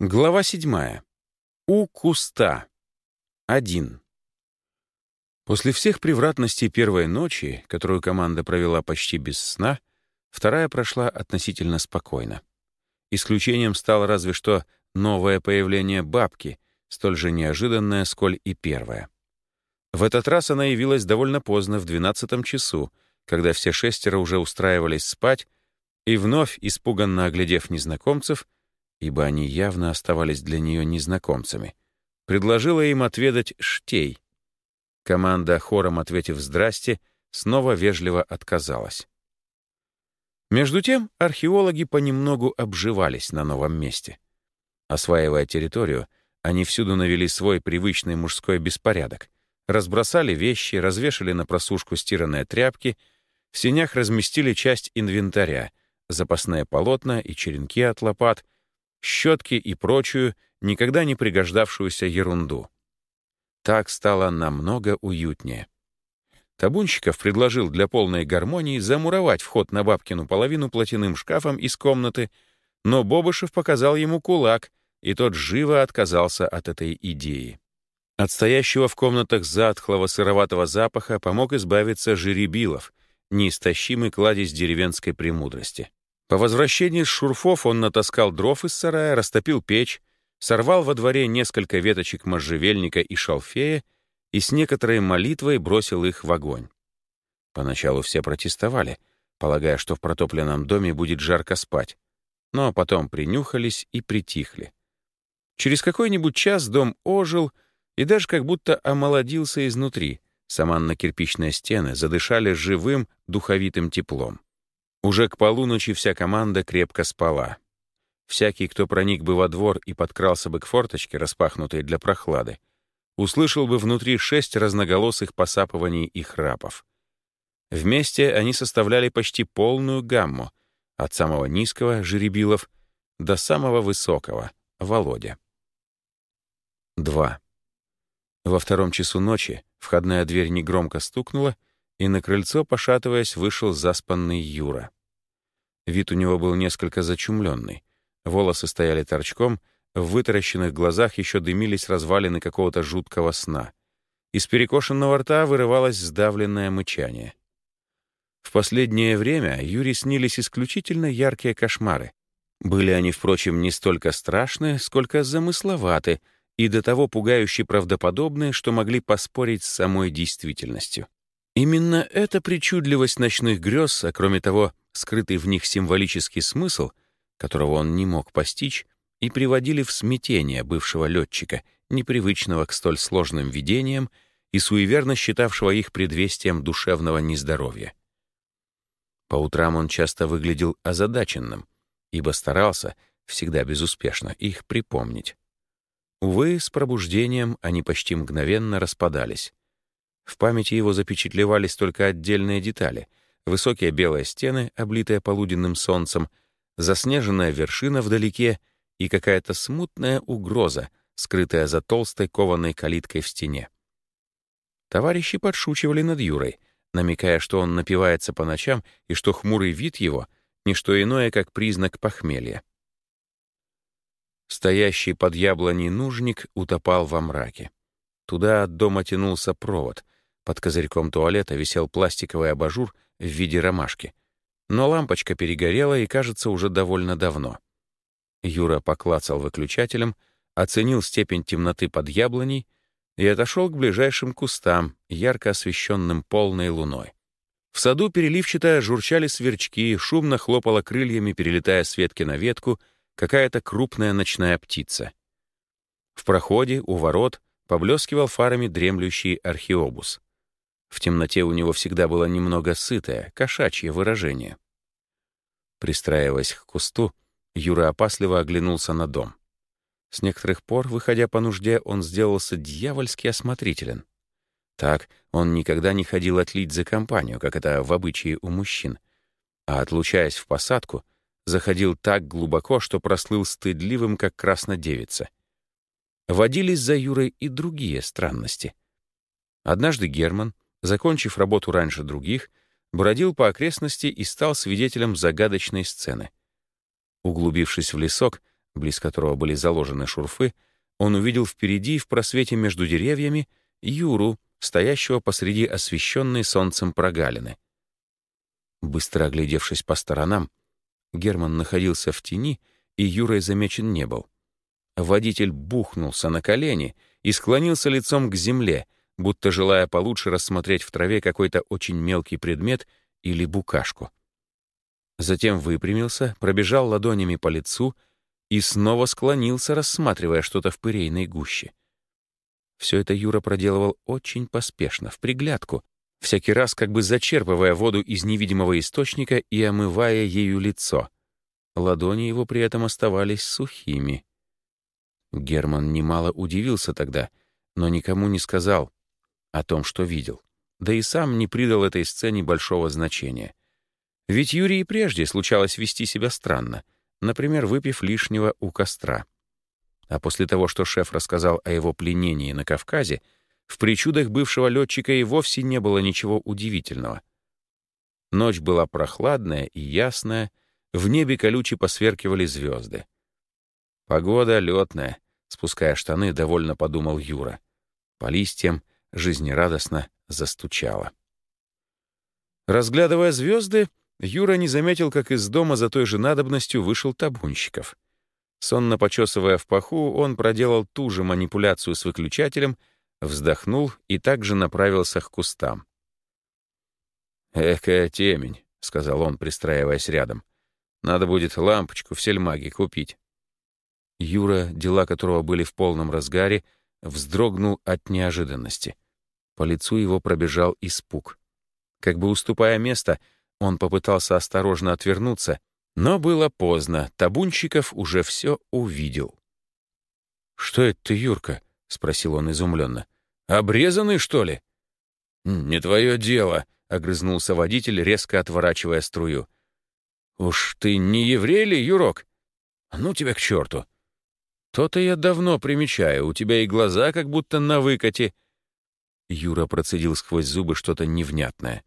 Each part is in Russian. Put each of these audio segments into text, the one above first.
Глава седьмая. У куста. Один. После всех превратностей первой ночи, которую команда провела почти без сна, вторая прошла относительно спокойно. Исключением стало разве что новое появление бабки, столь же неожиданное, сколь и первое. В этот раз она явилась довольно поздно, в двенадцатом часу, когда все шестеро уже устраивались спать, и вновь, испуганно оглядев незнакомцев, ибо они явно оставались для нее незнакомцами, предложила им отведать штей. Команда, хором ответив «здрасте», снова вежливо отказалась. Между тем археологи понемногу обживались на новом месте. Осваивая территорию, они всюду навели свой привычный мужской беспорядок, разбросали вещи, развешали на просушку стиранные тряпки, в сенях разместили часть инвентаря, запасные полотна и черенки от лопат — щетки и прочую, никогда не пригождавшуюся ерунду. Так стало намного уютнее. Табунщиков предложил для полной гармонии замуровать вход на бабкину половину платяным шкафом из комнаты, но Бобышев показал ему кулак, и тот живо отказался от этой идеи. От стоящего в комнатах затхлого сыроватого запаха помог избавиться Жеребилов, неистощимый кладезь деревенской премудрости. По возвращении с шурфов он натаскал дров из сарая, растопил печь, сорвал во дворе несколько веточек можжевельника и шалфея и с некоторой молитвой бросил их в огонь. Поначалу все протестовали, полагая, что в протопленном доме будет жарко спать, но потом принюхались и притихли. Через какой-нибудь час дом ожил и даже как будто омолодился изнутри. Саманно-кирпичные стены задышали живым, духовитым теплом. Уже к полуночи вся команда крепко спала. Всякий, кто проник бы во двор и подкрался бы к форточке, распахнутой для прохлады, услышал бы внутри шесть разноголосых посапываний и храпов. Вместе они составляли почти полную гамму, от самого низкого — Жеребилов до самого высокого — Володя. 2. Во втором часу ночи входная дверь негромко стукнула, и на крыльцо, пошатываясь, вышел заспанный Юра. Вид у него был несколько зачумленный. Волосы стояли торчком, в вытаращенных глазах еще дымились развалины какого-то жуткого сна. Из перекошенного рта вырывалось сдавленное мычание. В последнее время Юре снились исключительно яркие кошмары. Были они, впрочем, не столько страшны, сколько замысловаты и до того пугающе правдоподобны, что могли поспорить с самой действительностью. Именно эта причудливость ночных грез, а кроме того, скрытый в них символический смысл, которого он не мог постичь, и приводили в смятение бывшего летчика, непривычного к столь сложным видениям и суеверно считавшего их предвестием душевного нездоровья. По утрам он часто выглядел озадаченным, ибо старался, всегда безуспешно, их припомнить. Увы, с пробуждением они почти мгновенно распадались. В памяти его запечатлевались только отдельные детали — высокие белые стены, облитые полуденным солнцем, заснеженная вершина вдалеке и какая-то смутная угроза, скрытая за толстой кованой калиткой в стене. Товарищи подшучивали над Юрой, намекая, что он напивается по ночам и что хмурый вид его — не что иное, как признак похмелья. Стоящий под яблоней нужник утопал во мраке. Туда от дома тянулся провод, под козырьком туалета висел пластиковый абажур в виде ромашки. Но лампочка перегорела и, кажется, уже довольно давно. Юра поклацал выключателем, оценил степень темноты под яблоней и отошел к ближайшим кустам, ярко освещенным полной луной. В саду переливчато журчали сверчки, шумно хлопала крыльями, перелетая с ветки на ветку, какая-то крупная ночная птица. В проходе, у ворот, поблескивал фарами дремлющий археобус. В темноте у него всегда было немного сытое, кошачье выражение. Пристраиваясь к кусту, Юра опасливо оглянулся на дом. С некоторых пор, выходя по нужде, он сделался дьявольски осмотрителен. Так он никогда не ходил отлить за компанию, как это в обычае у мужчин, а, отлучаясь в посадку, заходил так глубоко, что прослыл стыдливым, как краснодевица. Водились за Юрой и другие странности. Однажды Герман, закончив работу раньше других, бродил по окрестности и стал свидетелем загадочной сцены. Углубившись в лесок, близ которого были заложены шурфы, он увидел впереди, в просвете между деревьями, Юру, стоящего посреди освещенной солнцем прогалины. Быстро оглядевшись по сторонам, Герман находился в тени, и Юрой замечен не был. Водитель бухнулся на колени и склонился лицом к земле, будто желая получше рассмотреть в траве какой-то очень мелкий предмет или букашку. Затем выпрямился, пробежал ладонями по лицу и снова склонился, рассматривая что-то в пырейной гуще. Все это Юра проделывал очень поспешно, в приглядку, всякий раз как бы зачерпывая воду из невидимого источника и омывая ею лицо. Ладони его при этом оставались сухими. Герман немало удивился тогда, но никому не сказал о том, что видел. Да и сам не придал этой сцене большого значения. Ведь Юрий и прежде случалось вести себя странно, например, выпив лишнего у костра. А после того, что шеф рассказал о его пленении на Кавказе, в причудах бывшего летчика и вовсе не было ничего удивительного. Ночь была прохладная и ясная, в небе колюче посверкивали звезды. Погода летная, спуская штаны, довольно подумал Юра. По листьям жизнерадостно застучало. Разглядывая звезды, Юра не заметил, как из дома за той же надобностью вышел табунщиков — Сонно почесывая в паху, он проделал ту же манипуляцию с выключателем, вздохнул и также направился к кустам. «Экая темень», — сказал он, пристраиваясь рядом. «Надо будет лампочку в сельмаге купить». Юра, дела которого были в полном разгаре, вздрогнул от неожиданности. По лицу его пробежал испуг. Как бы уступая место, он попытался осторожно отвернуться но было поздно, Табунчиков уже все увидел. «Что это ты, Юрка?» — спросил он изумленно. «Обрезанный, что ли?» «Не твое дело», — огрызнулся водитель, резко отворачивая струю. «Уж ты не еврей ли, Юрок? Ну тебя к черту!» «То-то я давно примечаю, у тебя и глаза как будто на выкате». Юра процедил сквозь зубы что-то невнятное.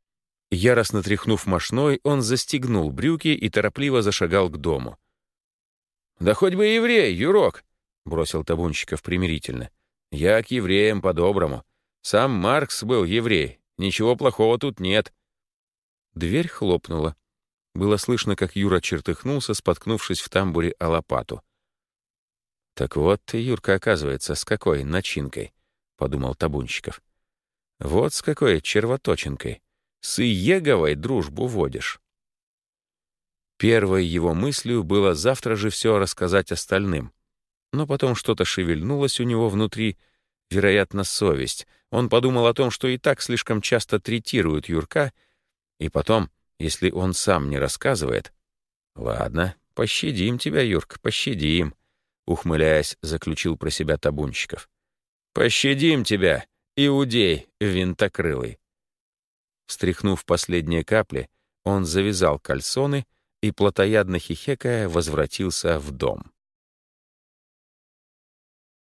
Яростно тряхнув мошной, он застегнул брюки и торопливо зашагал к дому. «Да хоть бы еврей, Юрок!» — бросил Табунщиков примирительно. «Я к евреям по-доброму. Сам Маркс был еврей. Ничего плохого тут нет». Дверь хлопнула. Было слышно, как Юра чертыхнулся, споткнувшись в тамбуре о лопату. «Так вот ты, Юрка, оказывается, с какой начинкой?» — подумал Табунщиков. «Вот с какой червоточинкой. С Иеговой дружбу водишь. Первой его мыслью было завтра же все рассказать остальным. Но потом что-то шевельнулось у него внутри, вероятно, совесть. Он подумал о том, что и так слишком часто третируют Юрка, и потом, если он сам не рассказывает... «Ладно, пощадим тебя, Юрк, пощадим», — ухмыляясь, заключил про себя табунщиков. «Пощадим тебя, иудей винтокрылый». Стряхнув последние капли, он завязал кальсоны и, плотоядно хихекая, возвратился в дом.